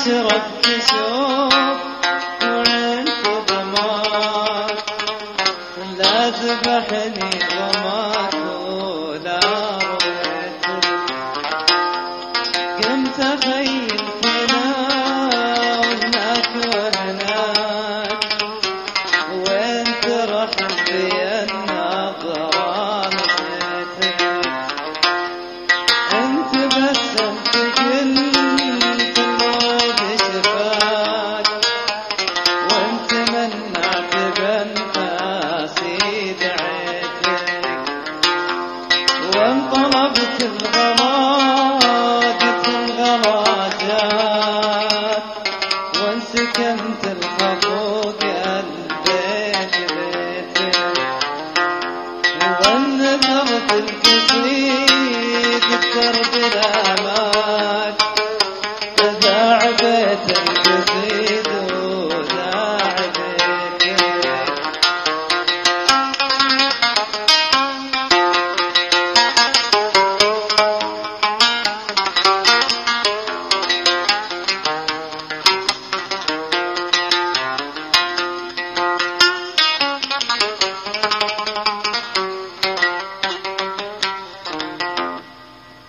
حسرة تسوق وعين ضمار لا ذبحني غمار ولا رميت قمت أخيل الغراجة الغراجات وانسكنت الخفوق البيت بيتي ونذرت الجديد الدرب الأمان تداعبت